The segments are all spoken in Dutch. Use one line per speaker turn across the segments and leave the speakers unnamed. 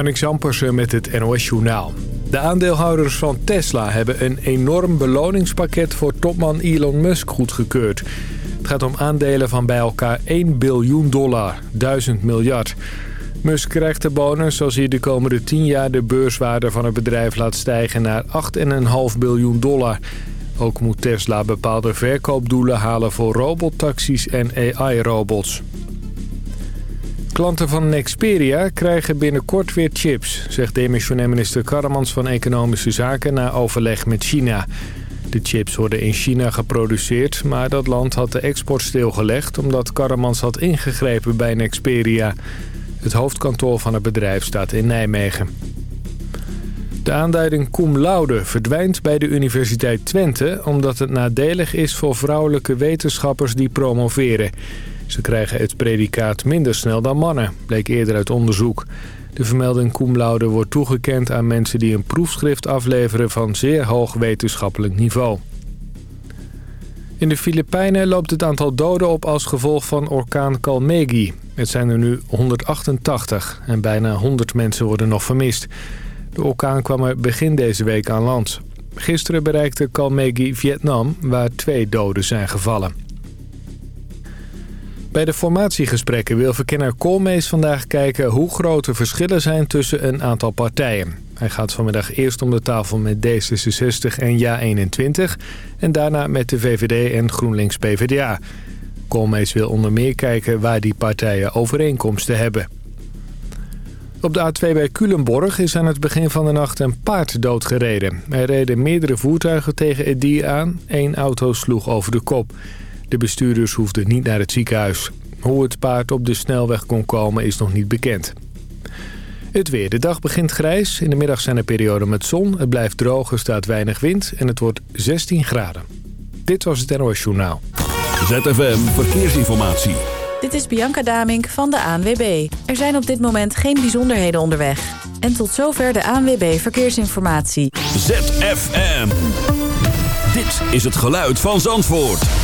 Annick Ampersen met het NOS Journaal. De aandeelhouders van Tesla hebben een enorm beloningspakket voor topman Elon Musk goedgekeurd. Het gaat om aandelen van bij elkaar 1 biljoen dollar, 1000 miljard. Musk krijgt de bonus als hij de komende 10 jaar de beurswaarde van het bedrijf laat stijgen naar 8,5 biljoen dollar. Ook moet Tesla bepaalde verkoopdoelen halen voor robottaxis en AI-robots. Klanten van Nexperia krijgen binnenkort weer chips, zegt demissionair minister Karremans van Economische Zaken na overleg met China. De chips worden in China geproduceerd, maar dat land had de export stilgelegd omdat Karremans had ingegrepen bij Nexperia. Het hoofdkantoor van het bedrijf staat in Nijmegen. De aanduiding cum laude verdwijnt bij de Universiteit Twente... omdat het nadelig is voor vrouwelijke wetenschappers die promoveren. Ze krijgen het predicaat minder snel dan mannen, bleek eerder uit onderzoek. De vermelding cum laude wordt toegekend aan mensen die een proefschrift afleveren van zeer hoog wetenschappelijk niveau. In de Filipijnen loopt het aantal doden op als gevolg van orkaan Kalmegi. Het zijn er nu 188 en bijna 100 mensen worden nog vermist. De orkaan kwam er begin deze week aan land. Gisteren bereikte Kalmegi Vietnam, waar twee doden zijn gevallen. Bij de formatiegesprekken wil verkenner Koolmees vandaag kijken hoe groot de verschillen zijn tussen een aantal partijen. Hij gaat vanmiddag eerst om de tafel met D66 en JA21 en daarna met de VVD en GroenLinks-PVDA. Koolmees wil onder meer kijken waar die partijen overeenkomsten hebben. Op de A2 bij Culemborg is aan het begin van de nacht een paard doodgereden. Er reden meerdere voertuigen tegen het dier aan. Eén auto sloeg over de kop. De bestuurders hoefden niet naar het ziekenhuis. Hoe het paard op de snelweg kon komen is nog niet bekend. Het weer. De dag begint grijs. In de middag zijn er perioden met zon. Het blijft droog, er staat weinig wind en het wordt 16 graden. Dit was het NOS Journaal.
ZFM Verkeersinformatie.
Dit is Bianca Damink van de ANWB. Er zijn op dit moment geen bijzonderheden onderweg. En tot zover de ANWB Verkeersinformatie.
ZFM. Dit is het geluid van Zandvoort.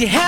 you had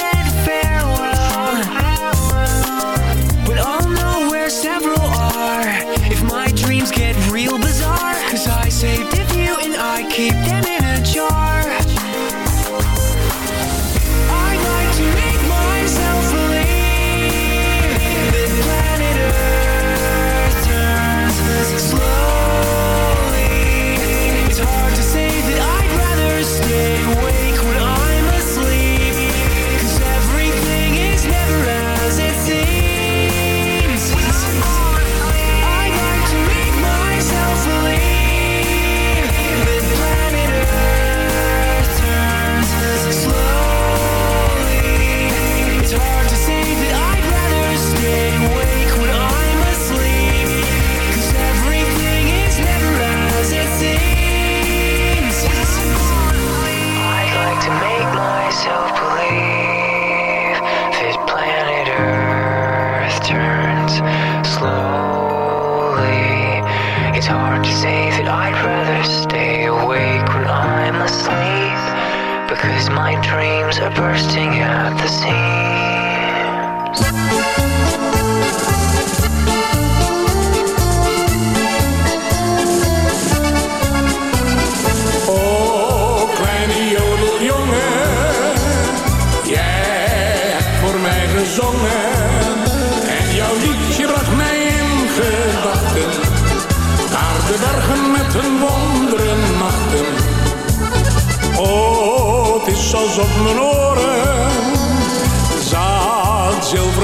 seams.
Oh, kleine jodeljongen, jij hebt voor mij gezongen. En jouw liedje bracht mij in gedachten. Naar de bergen met hun wonderen nachten. Oh, het is alsof mijn oren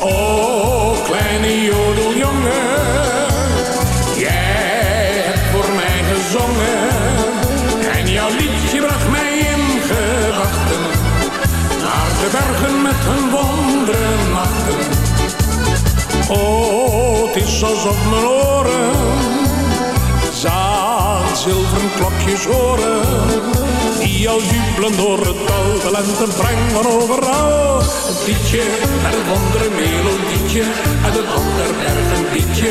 Oh, kleine jodeljongen, jij hebt voor mij gezongen. En jouw liedje bracht mij in gedachten. Naar de bergen met hun wonderen nachten. Oh, het is alsof mijn oren zilveren klokjes horen. Die al jubelen door het dal, de lente brengen van overal. Het liedje met het wondere melodietje, uit het ander bergen liedje,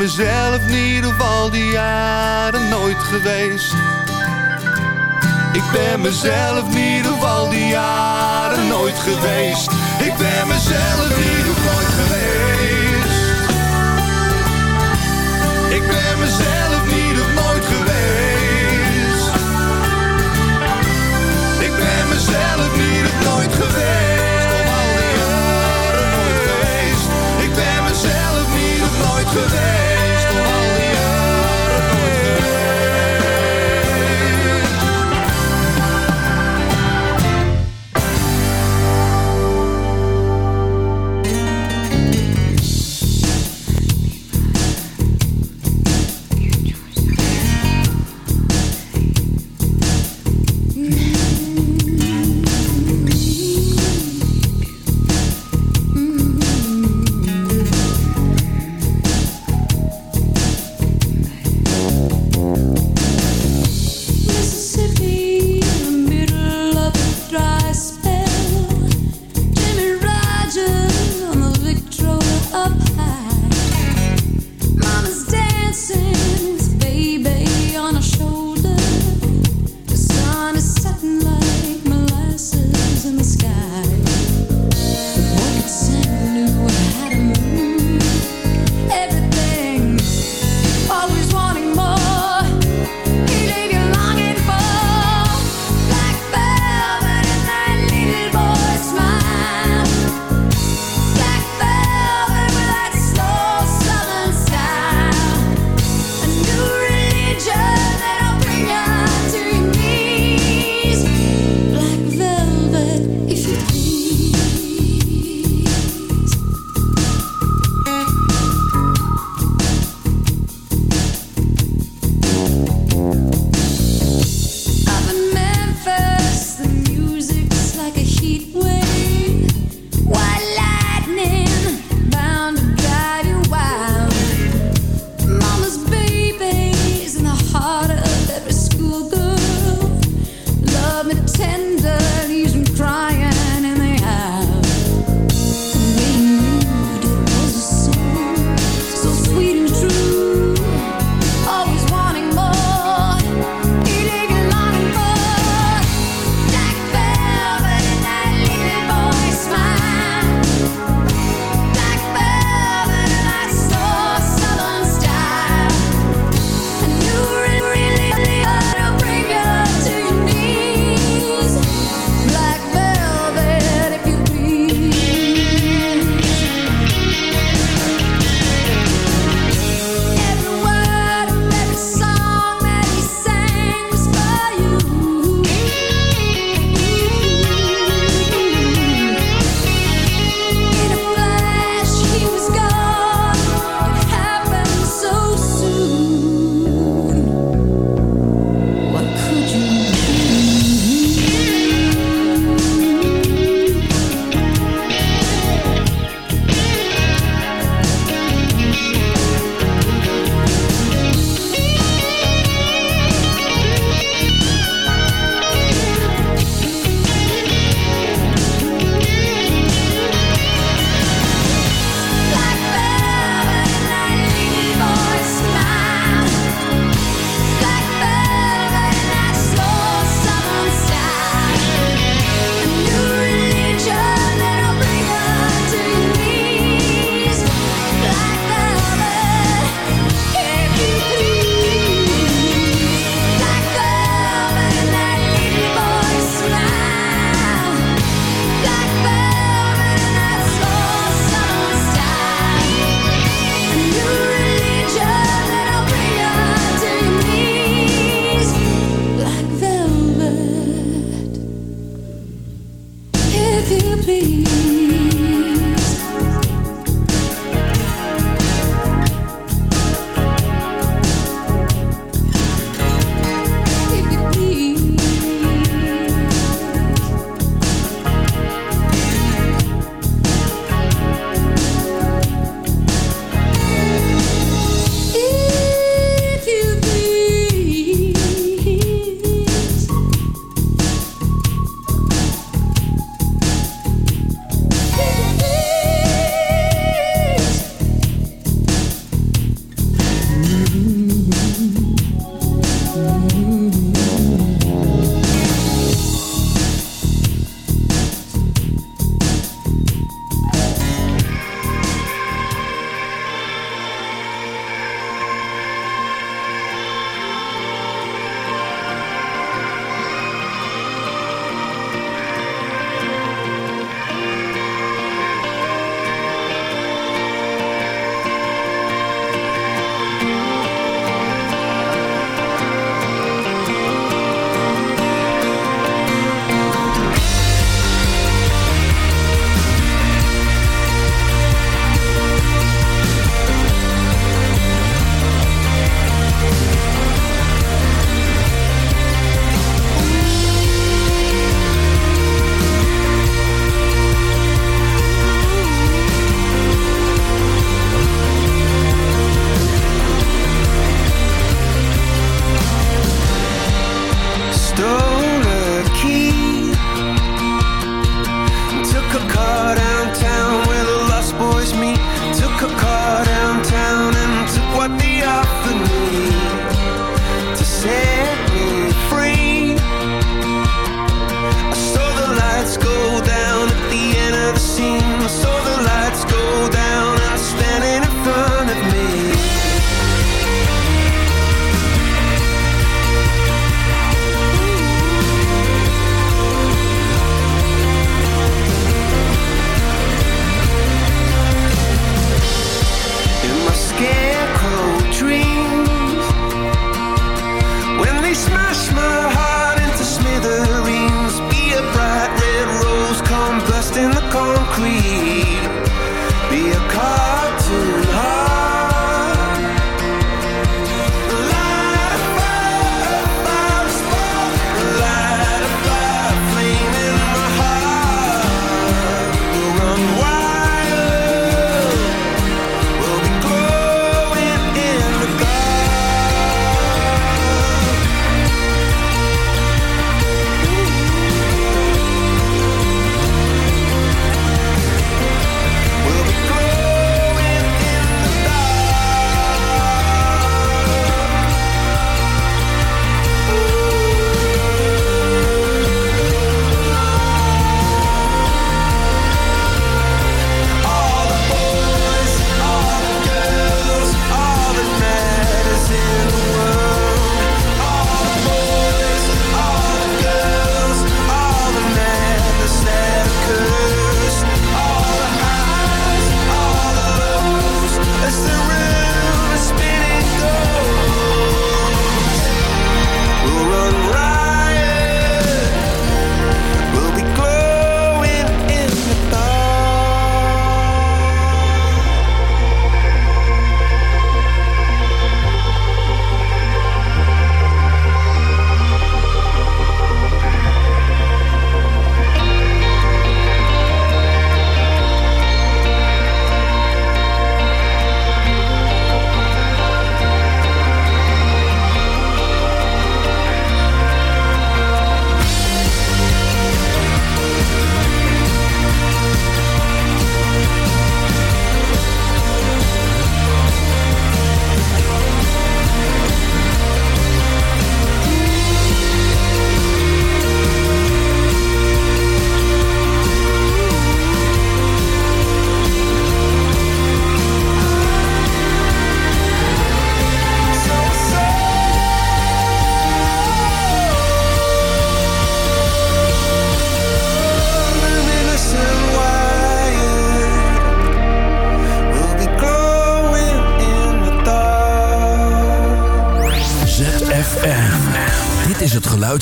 Mezelf niet of al die jaren nooit geweest. Ik ben mezelf niet of al die jaren nooit geweest. Ik ben mezelf niet of nooit geweest. Ik ben mezelf niet of nooit geweest. Ik ben mezelf niet of nooit geweest. Ik ben mezelf niet of nooit geweest.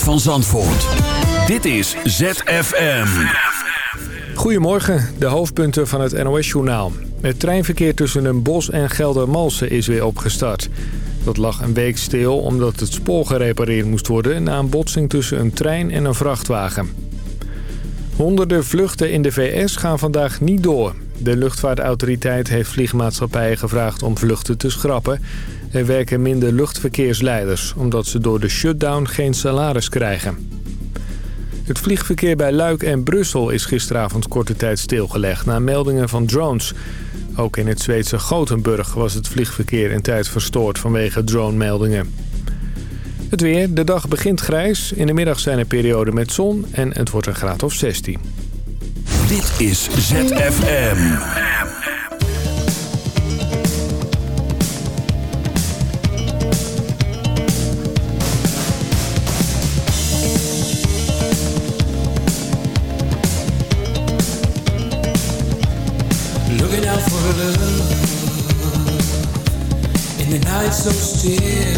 Van Zandvoort. Dit is ZFM.
Goedemorgen, de hoofdpunten van het NOS-journaal. Het treinverkeer tussen Den Bosch en Geldermalsen is weer opgestart. Dat lag een week stil omdat het spoor gerepareerd moest worden... na een botsing tussen een trein en een vrachtwagen. Honderden vluchten in de VS gaan vandaag niet door. De luchtvaartautoriteit heeft vliegmaatschappijen gevraagd om vluchten te schrappen. Er werken minder luchtverkeersleiders... omdat ze door de shutdown geen salaris krijgen. Het vliegverkeer bij Luik en Brussel is gisteravond korte tijd stilgelegd... na meldingen van drones. Ook in het Zweedse Gothenburg was het vliegverkeer een tijd verstoord vanwege drone-meldingen. Het weer, de dag begint grijs. In de middag zijn er perioden met zon en het wordt een graad of 16.
Dit is ZFM. Yeah.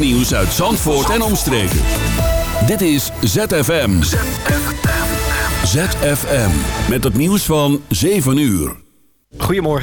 nieuws uit Zandvoort en omstreken. Dit is ZFM. ZFM. Met het nieuws van 7 uur.
Goedemorgen.